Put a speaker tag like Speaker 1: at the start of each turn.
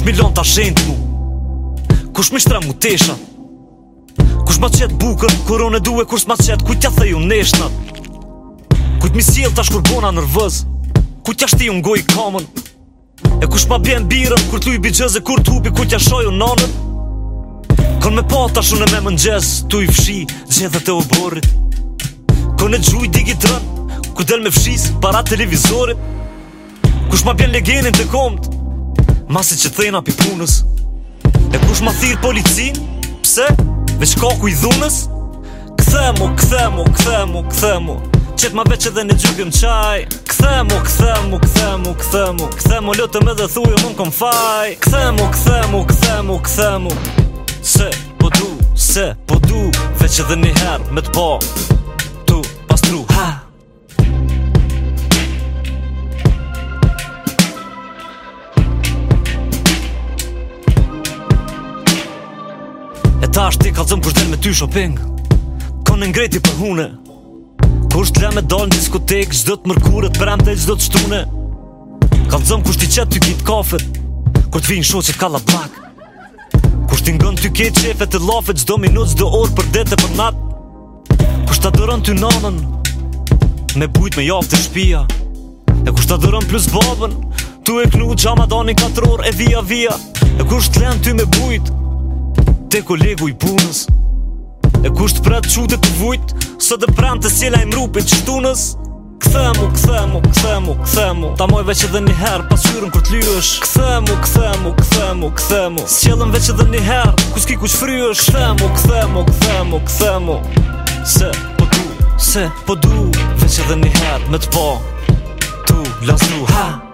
Speaker 1: Kush mi lon ta shend mu? Kush mi shtra mu tesha? Kush ma qet bukën, kur on e duhe kur s'ma qet Kujt t'ja theju neshtat? Kujt mi siel t'a shkurbona nërvëz? Kujt t'ja shti un goj kamën? E kush ma bjen birën, kur t'u i bëgjëz e kur t'hupi Kujt t'ja shoju nanën? Kon me pata shune me mëngjes, t'u i fshi gjithet e oborit Kon e gjuj digi drën, ku del me fshis para televizorit Kush ma bjen legenin të komt, Masi që thejna pi punës E kush ma thirë policin Pse? Vesh kaku i dhunës Këthemu, këthemu, këthemu, këthemu Qetë ma veqe dhe në gjykim qaj Këthemu, këthemu, këthemu, këthemu Këthemu, lëtëm edhe thuj e mund këm faj Këthemu, këthemu, këthemu, këthemu Se, po du, se, po du Veqe dhe një herë me të po Tu, pas tru, ha, ha E ta është ti kalzëm kush me ty shopping Konë ngrejti për hune Kush t'le me dal në diskotek Gjdo të mërkurët për emte gjdo të shtune Kalzëm kush t'i qetë ty kitë kafet Kur t'vi në shoqet ka la plak Kush t'i ngën ty kitë qefet të lafet Gjdo minut gjdo orë për dete për nat Kush t'a dërën ty nanën Me bujt me jaftë të shpia E kush t'a dërën plus babën Tu e knu qa ma dani katëror e via via E kush t'len ty me bujtë te kolegu i punës E kusht pra të qute të vujt Së dhe pram të sjela i mrupit që tunës Këthemu, këthemu, këthemu, këthemu Ta moj veq edhe një herë pas kër t'lyësh Këthemu, këthemu, këthemu, këthemu Sjelën veç edhe një herë kus ki kush fryësh Këthemu, këthemu, këthemu, këthemu Se po du, se po du Veç edhe një herë me t'po Tu, lasu, ha